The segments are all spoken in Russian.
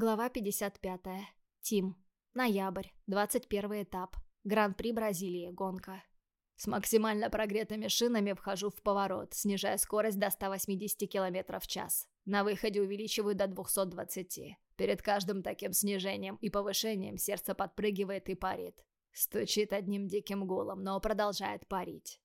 Глава 55. Тим. Ноябрь. 21 этап. Гран-при Бразилии. Гонка. С максимально прогретыми шинами вхожу в поворот, снижая скорость до 180 км в час. На выходе увеличиваю до 220. Перед каждым таким снижением и повышением сердце подпрыгивает и парит. Стучит одним диким гулом, но продолжает парить.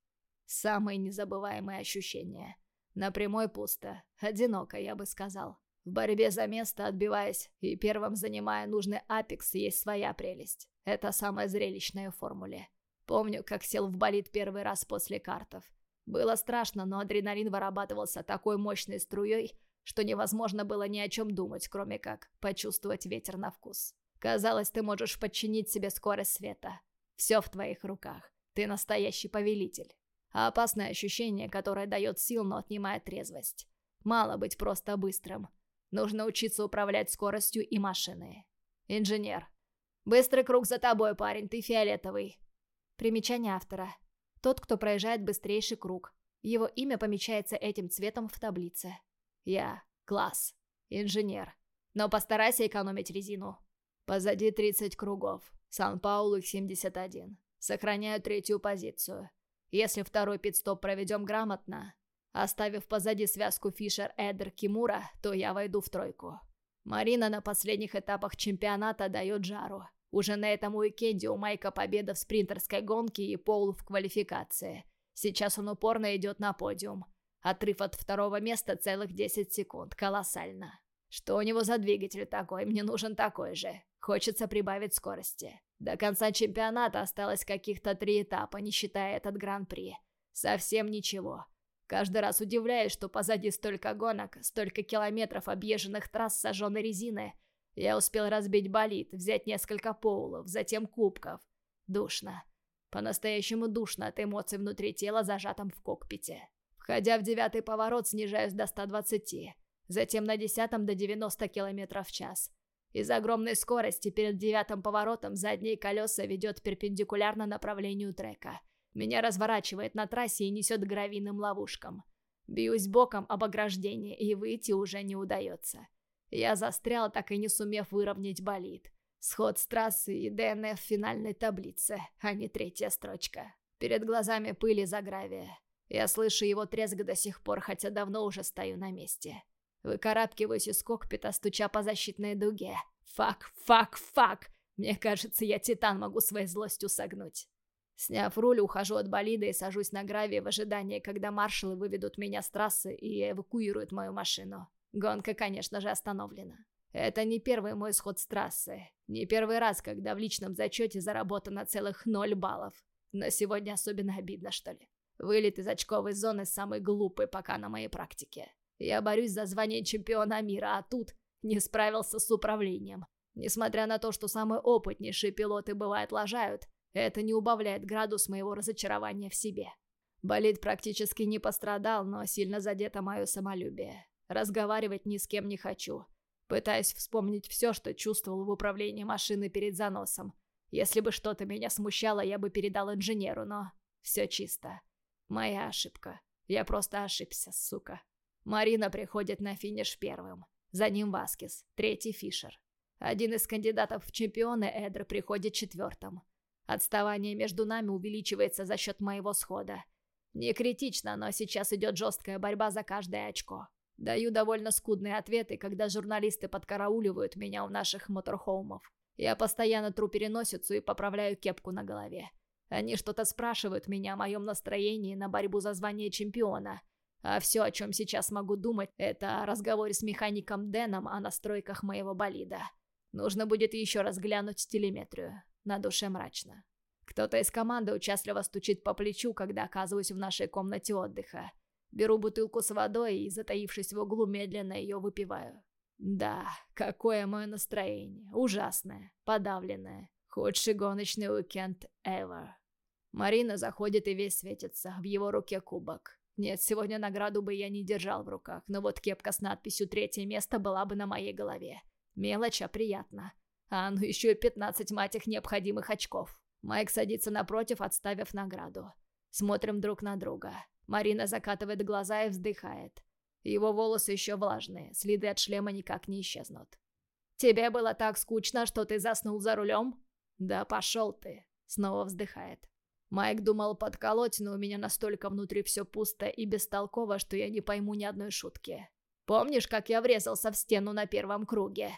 Самые незабываемые ощущения. На прямой пусто. Одиноко, я бы сказал. В борьбе за место отбиваясь и первым занимая нужный апекс, есть своя прелесть. Это самая зрелищная в формуле. Помню, как сел в болид первый раз после картов. Было страшно, но адреналин вырабатывался такой мощной струей, что невозможно было ни о чем думать, кроме как почувствовать ветер на вкус. Казалось, ты можешь подчинить себе скорость света. Все в твоих руках. Ты настоящий повелитель. А опасное ощущение, которое дает сил, но отнимает трезвость. Мало быть просто быстрым. Нужно учиться управлять скоростью и машиной. Инженер. Быстрый круг за тобой, парень, ты фиолетовый. Примечание автора. Тот, кто проезжает быстрейший круг. Его имя помечается этим цветом в таблице. Я. Класс. Инженер. Но постарайся экономить резину. Позади 30 кругов. Сан-Паулу 71. Сохраняю третью позицию. Если второй пидстоп проведем грамотно, Оставив позади связку Фишер-Эдер-Кимура, то я войду в тройку. Марина на последних этапах чемпионата дает жару. Уже на этом уикенде у Майка победа в спринтерской гонке и Пол в квалификации. Сейчас он упорно идет на подиум. Отрыв от второго места целых 10 секунд. Колоссально. Что у него за двигатель такой? Мне нужен такой же. Хочется прибавить скорости. До конца чемпионата осталось каких-то три этапа, не считая этот гран-при. Совсем ничего. Каждый раз удивляюсь, что позади столько гонок, столько километров объезженных трасс сожженной резины. Я успел разбить болид, взять несколько поулов, затем кубков. Душно. По-настоящему душно от эмоций внутри тела, зажатым в кокпите. Входя в девятый поворот, снижаюсь до 120, затем на десятом до 90 км в час. Из-за огромной скорости перед девятым поворотом задние колеса ведет перпендикулярно направлению трека – меня разворачивает на трассе и несет гравийным ловушкам. Бьюсь боком об ограждение, и выйти уже не удается. Я застрял, так и не сумев выровнять болид. Сход с трассы и ДНФ в финальной таблице, а не третья строчка. Перед глазами пыли за гравия. Я слышу его треск до сих пор, хотя давно уже стою на месте. Выкарабкиваюсь из кокпита, стуча по защитной дуге. Фак, фак, фак! Мне кажется, я титан могу своей злостью согнуть. Сняв руль, ухожу от болида и сажусь на гравии в ожидании, когда маршалы выведут меня с трассы и эвакуируют мою машину. Гонка, конечно же, остановлена. Это не первый мой сход с трассы. Не первый раз, когда в личном зачете заработано целых ноль баллов. Но сегодня особенно обидно, что ли. Вылет из очковой зоны самый глупый пока на моей практике. Я борюсь за звание чемпиона мира, а тут не справился с управлением. Несмотря на то, что самые опытнейшие пилоты бывает лажают, это не убавляет градус моего разочарования в себе. Болид практически не пострадал, но сильно задето мое самолюбие. Разговаривать ни с кем не хочу. Пытаюсь вспомнить все, что чувствовал в управлении машины перед заносом. Если бы что-то меня смущало, я бы передал инженеру, но все чисто. Моя ошибка. Я просто ошибся, сука. Марина приходит на финиш первым. За ним Васкис, третий Фишер. Один из кандидатов в чемпионы Эдр приходит четвертым. Отставание между нами увеличивается за счет моего схода. Не критично, но сейчас идет жесткая борьба за каждое очко. Даю довольно скудные ответы, когда журналисты подкарауливают меня у наших моторхоумов. Я постоянно тру переносицу и поправляю кепку на голове. Они что-то спрашивают меня о моем настроении на борьбу за звание чемпиона. А все, о чем сейчас могу думать, это о разговоре с механиком Дэном о настройках моего болида. Нужно будет еще раз глянуть телеметрию. На душе мрачно. Кто-то из команды участливо стучит по плечу, когда оказываюсь в нашей комнате отдыха. Беру бутылку с водой и, затаившись в углу, медленно ее выпиваю. Да, какое мое настроение. Ужасное, подавленное. Худший гоночный уикенд ever. Марина заходит и весь светится. В его руке кубок. Нет, сегодня награду бы я не держал в руках, но вот кепка с надписью «Третье место» была бы на моей голове. Мелочь, а приятно. А ну еще и 15 мать их необходимых очков. Майк садится напротив, отставив награду. Смотрим друг на друга. Марина закатывает глаза и вздыхает. Его волосы еще влажные, следы от шлема никак не исчезнут. Тебе было так скучно, что ты заснул за рулем? Да пошел ты. Снова вздыхает. Майк думал подколоть, но у меня настолько внутри все пусто и бестолково, что я не пойму ни одной шутки. Помнишь, как я врезался в стену на первом круге?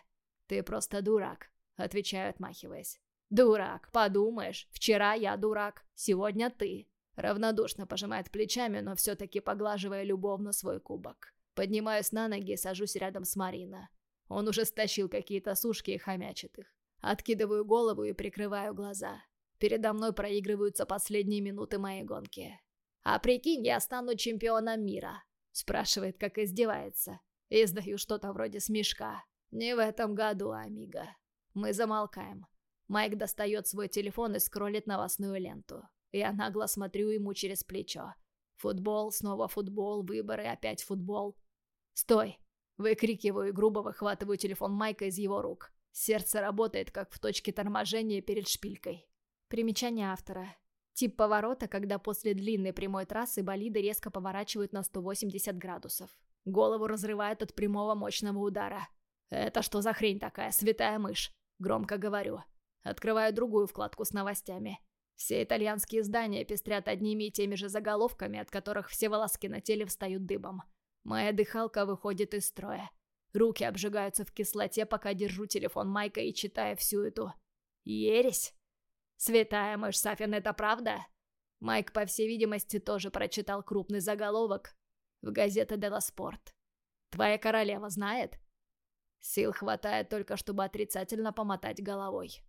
Ты просто дурак, отвечаю, отмахиваясь. Дурак, подумаешь, вчера я дурак, сегодня ты. Равнодушно пожимает плечами, но все-таки поглаживая любовно свой кубок. Поднимаюсь на ноги и сажусь рядом с Марина. Он уже стащил какие-то сушки и хомячит их. Откидываю голову и прикрываю глаза. Передо мной проигрываются последние минуты моей гонки. «А прикинь, я стану чемпионом мира?» Спрашивает, как издевается. Издаю что-то вроде смешка. «Не в этом году, амиго». Мы замолкаем. Майк достает свой телефон и скроллит новостную ленту. Я нагло смотрю ему через плечо. Футбол, снова футбол, выборы, опять футбол. «Стой!» Выкрикиваю и грубо выхватываю телефон Майка из его рук. Сердце работает, как в точке торможения перед шпилькой. Примечание автора. Тип поворота, когда после длинной прямой трассы болиды резко поворачивают на 180 градусов. Голову разрывает от прямого мощного удара. «Это что за хрень такая, святая мышь?» Громко говорю. Открываю другую вкладку с новостями. Все итальянские издания пестрят одними и теми же заголовками, от которых все волоски на теле встают дыбом. Моя дыхалка выходит из строя. Руки обжигаются в кислоте, пока держу телефон Майка и читаю всю эту... Ересь? Святая мышь Сафин, это правда? Майк, по всей видимости, тоже прочитал крупный заголовок в газете «Делла Спорт». Твоя королева знает? Сил хватает только, чтобы отрицательно помотать головой.